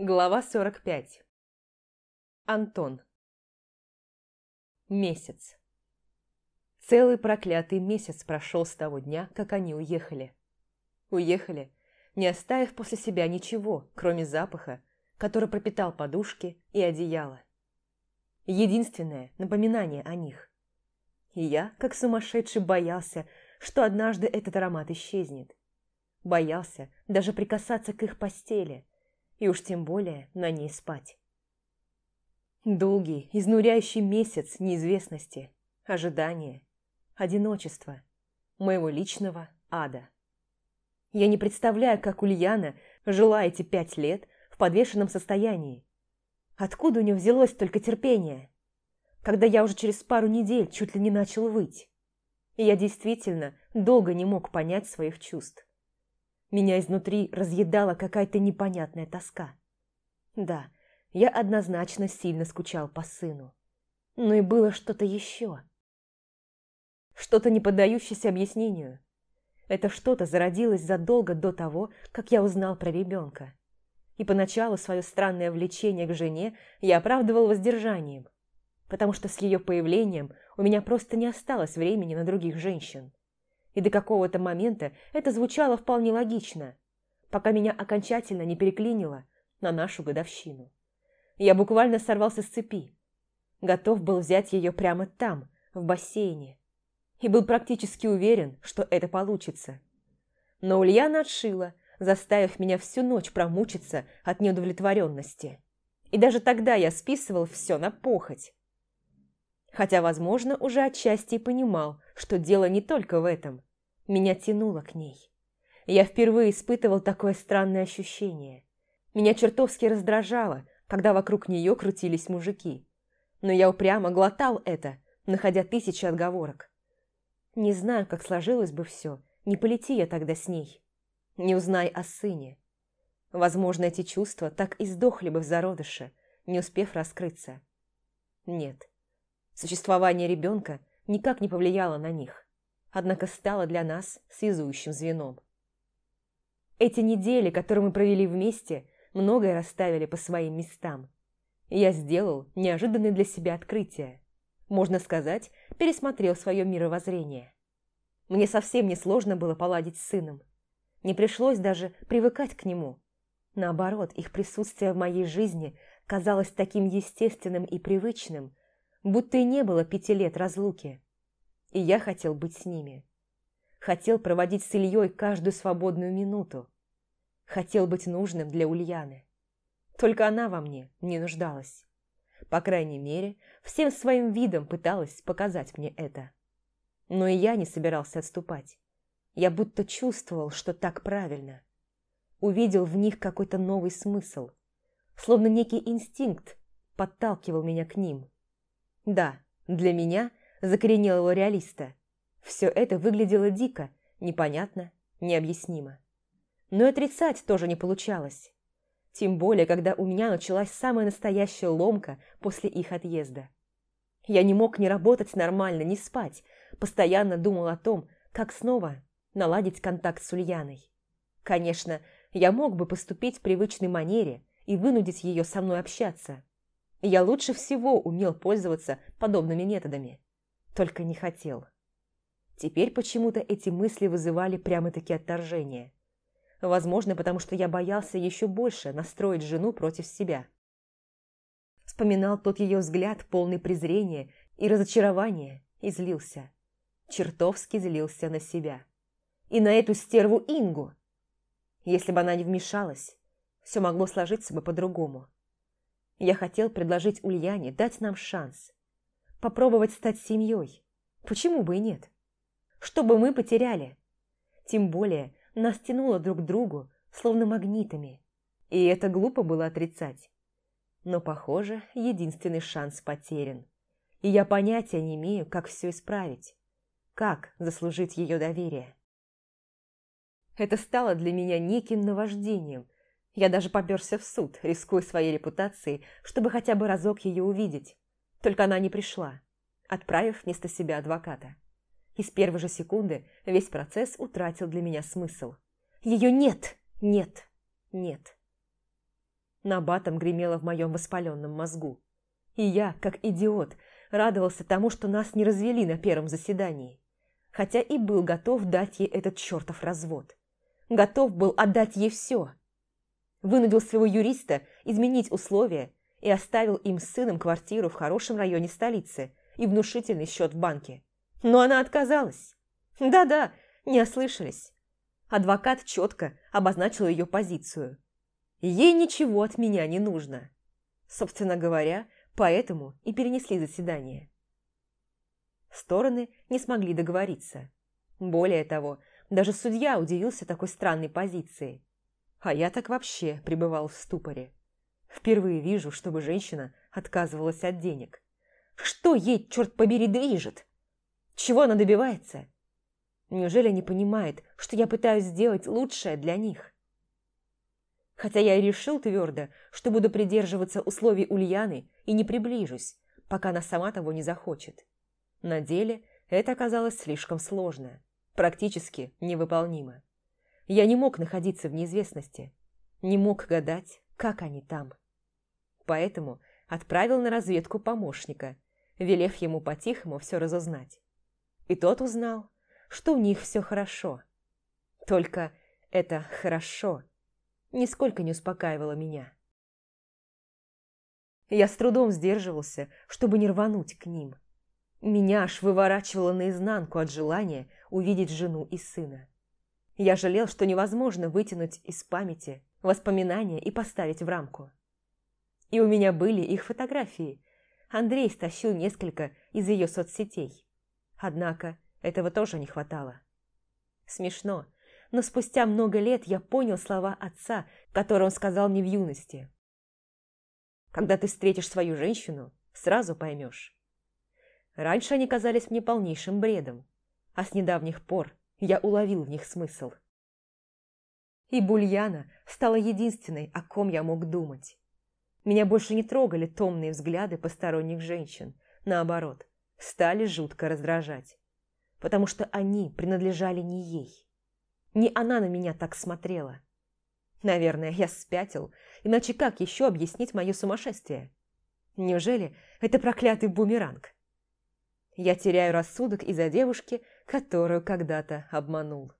Глава 45. Антон. Месяц. Целый проклятый месяц прошел с того дня, как они уехали. Уехали, не оставив после себя ничего, кроме запаха, который пропитал подушки и одеяло. Единственное напоминание о них. И я, как сумасшедший, боялся, что однажды этот аромат исчезнет. Боялся даже прикасаться к их постели – и уж тем более на ней спать. Долгий, изнуряющий месяц неизвестности, ожидания, одиночества, моего личного ада. Я не представляю, как Ульяна жила эти пять лет в подвешенном состоянии. Откуда у нее взялось только терпение, когда я уже через пару недель чуть ли не начал выть? И я действительно долго не мог понять своих чувств. Меня изнутри разъедала какая-то непонятная тоска. Да, я однозначно сильно скучал по сыну. Но и было что-то еще. Что-то не поддающееся объяснению. Это что-то зародилось задолго до того, как я узнал про ребенка. И поначалу свое странное влечение к жене я оправдывал воздержанием, потому что с ее появлением у меня просто не осталось времени на других женщин и до какого-то момента это звучало вполне логично, пока меня окончательно не переклинило на нашу годовщину. Я буквально сорвался с цепи. Готов был взять ее прямо там, в бассейне. И был практически уверен, что это получится. Но Ульяна отшила, заставив меня всю ночь промучиться от неудовлетворенности. И даже тогда я списывал все на похоть. Хотя, возможно, уже отчасти понимал, что дело не только в этом. Меня тянуло к ней. Я впервые испытывал такое странное ощущение. Меня чертовски раздражало, когда вокруг нее крутились мужики. Но я упрямо глотал это, находя тысячи отговорок. Не знаю, как сложилось бы все, не полети я тогда с ней. Не узнай о сыне. Возможно, эти чувства так и сдохли бы в зародыше, не успев раскрыться. Нет, существование ребенка никак не повлияло на них однако стала для нас связующим звеном. Эти недели, которые мы провели вместе, многое расставили по своим местам. Я сделал неожиданное для себя открытие. Можно сказать, пересмотрел свое мировоззрение. Мне совсем не сложно было поладить с сыном. Не пришлось даже привыкать к нему. Наоборот, их присутствие в моей жизни казалось таким естественным и привычным, будто и не было пяти лет разлуки. И я хотел быть с ними. Хотел проводить с Ильей каждую свободную минуту. Хотел быть нужным для Ульяны. Только она во мне не нуждалась. По крайней мере, всем своим видом пыталась показать мне это. Но и я не собирался отступать. Я будто чувствовал, что так правильно. Увидел в них какой-то новый смысл. Словно некий инстинкт подталкивал меня к ним. Да, для меня закоренелого реалиста. Все это выглядело дико, непонятно, необъяснимо. Но и отрицать тоже не получалось. Тем более, когда у меня началась самая настоящая ломка после их отъезда. Я не мог ни работать нормально, ни спать, постоянно думал о том, как снова наладить контакт с Ульяной. Конечно, я мог бы поступить в привычной манере и вынудить ее со мной общаться. Я лучше всего умел пользоваться подобными методами только не хотел. Теперь почему-то эти мысли вызывали прямо-таки отторжение. Возможно, потому что я боялся еще больше настроить жену против себя. Вспоминал тот ее взгляд, полный презрения и разочарования, и злился. Чертовски злился на себя. И на эту стерву Ингу. Если бы она не вмешалась, все могло сложиться бы по-другому. Я хотел предложить Ульяне дать нам шанс – попробовать стать семьей. Почему бы и нет? Что бы мы потеряли? Тем более нас тянуло друг к другу, словно магнитами. И это глупо было отрицать. Но, похоже, единственный шанс потерян. И я понятия не имею, как все исправить. Как заслужить ее доверие. Это стало для меня неким наваждением. Я даже поперся в суд, рискуя своей репутацией, чтобы хотя бы разок ее увидеть. Только она не пришла, отправив вместо себя адвоката. И с первой же секунды весь процесс утратил для меня смысл. Ее нет, нет, нет. набатом гремело в моем воспаленном мозгу. И я, как идиот, радовался тому, что нас не развели на первом заседании. Хотя и был готов дать ей этот чертов развод. Готов был отдать ей все. Вынудил своего юриста изменить условия и оставил им с сыном квартиру в хорошем районе столицы и внушительный счет в банке. Но она отказалась. Да-да, не ослышались. Адвокат четко обозначил ее позицию. Ей ничего от меня не нужно. Собственно говоря, поэтому и перенесли заседание. Стороны не смогли договориться. Более того, даже судья удивился такой странной позиции. А я так вообще пребывал в ступоре. Впервые вижу, чтобы женщина отказывалась от денег. Что ей, черт побери, движет? Чего она добивается? Неужели не понимает, что я пытаюсь сделать лучшее для них? Хотя я и решил твердо, что буду придерживаться условий Ульяны и не приближусь, пока она сама того не захочет. На деле это оказалось слишком сложно, практически невыполнимо. Я не мог находиться в неизвестности, не мог гадать, как они там. Поэтому отправил на разведку помощника, велев ему по-тихому все разузнать. И тот узнал, что у них все хорошо. Только это «хорошо» нисколько не успокаивало меня. Я с трудом сдерживался, чтобы не рвануть к ним. Меня аж выворачивало наизнанку от желания увидеть жену и сына. Я жалел, что невозможно вытянуть из памяти воспоминания и поставить в рамку. И у меня были их фотографии. Андрей стащил несколько из ее соцсетей. Однако этого тоже не хватало. Смешно, но спустя много лет я понял слова отца, которые он сказал мне в юности. Когда ты встретишь свою женщину, сразу поймешь. Раньше они казались мне полнейшим бредом, а с недавних пор я уловил в них смысл. И Бульяна стала единственной, о ком я мог думать. Меня больше не трогали томные взгляды посторонних женщин, наоборот, стали жутко раздражать потому что они принадлежали не ей. Не она на меня так смотрела. Наверное, я спятил, иначе как еще объяснить мое сумасшествие? Неужели это проклятый бумеранг? Я теряю рассудок из-за девушки, которую когда-то обманул.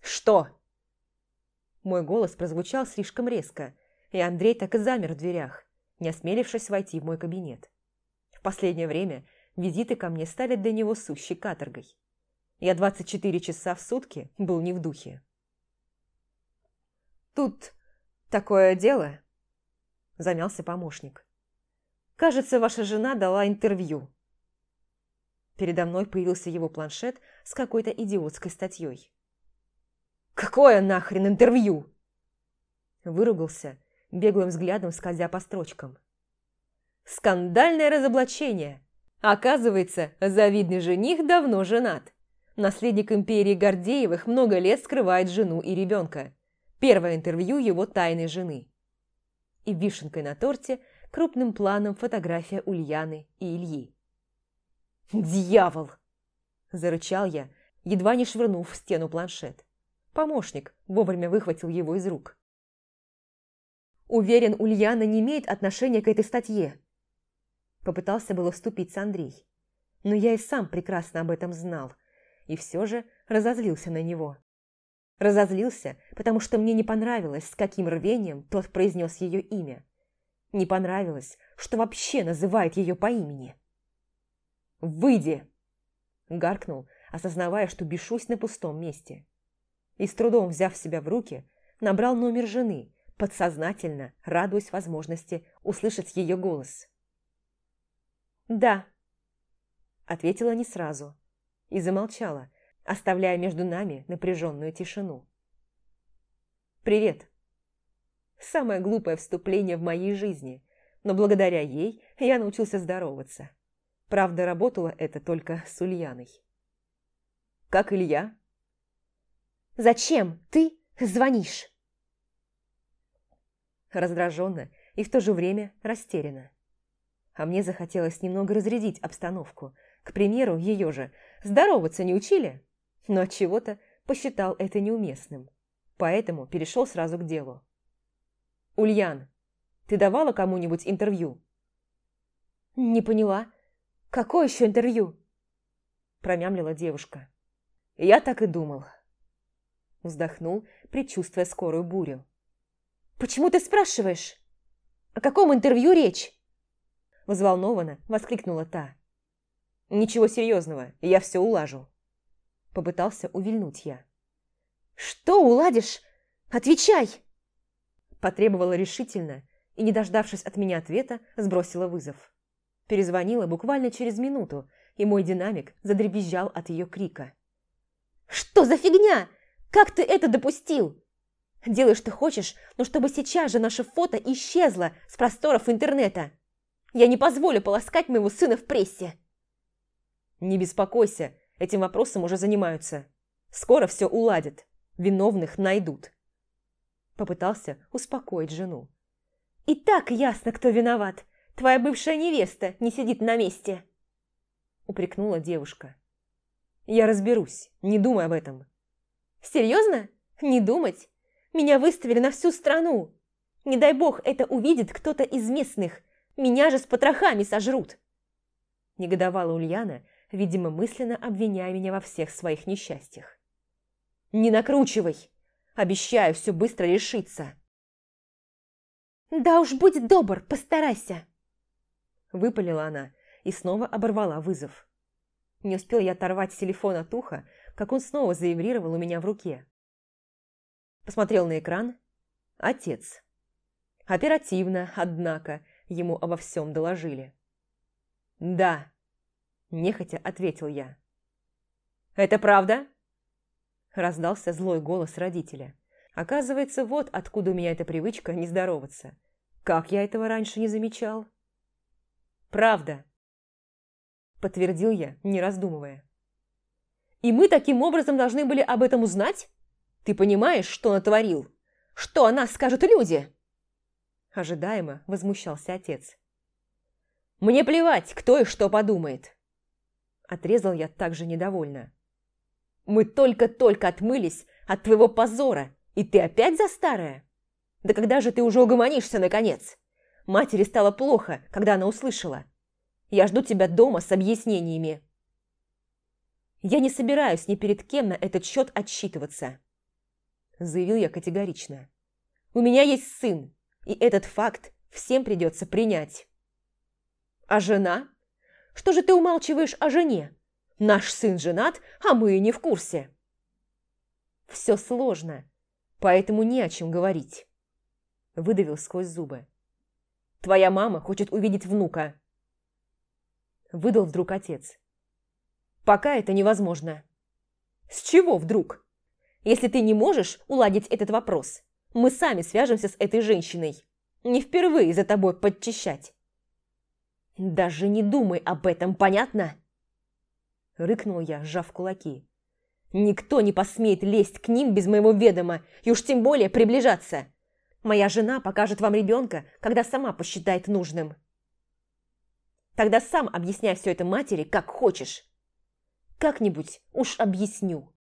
«Что?» Мой голос прозвучал слишком резко, и Андрей так и замер в дверях, не осмелившись войти в мой кабинет. В последнее время Визиты ко мне стали для него сущей каторгой. Я 24 часа в сутки был не в духе. «Тут такое дело», – замялся помощник. «Кажется, ваша жена дала интервью». Передо мной появился его планшет с какой-то идиотской статьей. «Какое нахрен интервью?» Выругался, беглым взглядом скользя по строчкам. «Скандальное разоблачение! Оказывается, завидный жених давно женат. Наследник империи Гордеевых много лет скрывает жену и ребенка. Первое интервью его тайной жены. И вишенкой на торте крупным планом фотография Ульяны и Ильи. «Дьявол!» – зарычал я, едва не швырнув в стену планшет. Помощник вовремя выхватил его из рук. Уверен, Ульяна не имеет отношения к этой статье. Попытался было вступить Андрей. Но я и сам прекрасно об этом знал. И все же разозлился на него. Разозлился, потому что мне не понравилось, с каким рвением тот произнес ее имя. Не понравилось, что вообще называет ее по имени. «Выйди!» – гаркнул, осознавая, что бешусь на пустом месте. И с трудом взяв себя в руки, набрал номер жены, подсознательно радуясь возможности услышать ее голос. «Да», – ответила не сразу и замолчала, оставляя между нами напряженную тишину. «Привет». Самое глупое вступление в моей жизни, но благодаря ей я научился здороваться. Правда, работало это только с Ульяной. «Как Илья?» «Зачем ты звонишь?» Раздраженно и в то же время растерянно а мне захотелось немного разрядить обстановку. К примеру, ее же здороваться не учили, но от чего-то посчитал это неуместным. Поэтому перешел сразу к делу. Ульян, ты давала кому-нибудь интервью?» «Не поняла. Какое еще интервью?» Промямлила девушка. «Я так и думал». Вздохнул, предчувствуя скорую бурю. «Почему ты спрашиваешь? О каком интервью речь?» Взволнованно воскликнула та. «Ничего серьезного, я все улажу». Попытался увильнуть я. «Что уладишь? Отвечай!» Потребовала решительно и, не дождавшись от меня ответа, сбросила вызов. Перезвонила буквально через минуту, и мой динамик задребезжал от ее крика. «Что за фигня? Как ты это допустил? Делай, что хочешь, но чтобы сейчас же наше фото исчезло с просторов интернета. Я не позволю полоскать моего сына в прессе». «Не беспокойся, этим вопросом уже занимаются. Скоро все уладят, виновных найдут». Попытался успокоить жену. «И так ясно, кто виноват. Твоя бывшая невеста не сидит на месте!» Упрекнула девушка. «Я разберусь, не думай об этом». «Серьезно? Не думать? Меня выставили на всю страну. Не дай бог это увидит кто-то из местных. Меня же с потрохами сожрут!» Негодовала Ульяна, видимо, мысленно обвиняя меня во всех своих несчастьях. «Не накручивай! Обещаю все быстро решиться!» «Да уж, будь добр, постарайся!» Выпалила она и снова оборвала вызов. Не успел я оторвать телефон от уха, как он снова завибрировал у меня в руке. Посмотрел на экран. Отец. Оперативно, однако, ему обо всем доложили. «Да», – нехотя ответил я. «Это правда?» Раздался злой голос родителя. Оказывается, вот откуда у меня эта привычка не здороваться. Как я этого раньше не замечал? «Правда», – подтвердил я, не раздумывая. «И мы таким образом должны были об этом узнать? Ты понимаешь, что натворил? Что о нас скажут люди?» Ожидаемо возмущался отец. «Мне плевать, кто и что подумает!» Отрезал я также недовольно. «Мы только-только отмылись от твоего позора, и ты опять за старое? Да когда же ты уже угомонишься, наконец?» Матери стало плохо, когда она услышала. Я жду тебя дома с объяснениями. Я не собираюсь ни перед кем на этот счет отчитываться. Заявил я категорично. У меня есть сын, и этот факт всем придется принять. А жена? Что же ты умалчиваешь о жене? Наш сын женат, а мы не в курсе. Все сложно, поэтому не о чем говорить. Выдавил сквозь зубы. Твоя мама хочет увидеть внука. Выдал вдруг отец. Пока это невозможно. С чего вдруг? Если ты не можешь уладить этот вопрос, мы сами свяжемся с этой женщиной. Не впервые за тобой подчищать. Даже не думай об этом, понятно? Рыкнул я, сжав кулаки. Никто не посмеет лезть к ним без моего ведома и уж тем более приближаться. Моя жена покажет вам ребенка, когда сама посчитает нужным. Тогда сам объясняй все это матери, как хочешь. Как-нибудь уж объясню.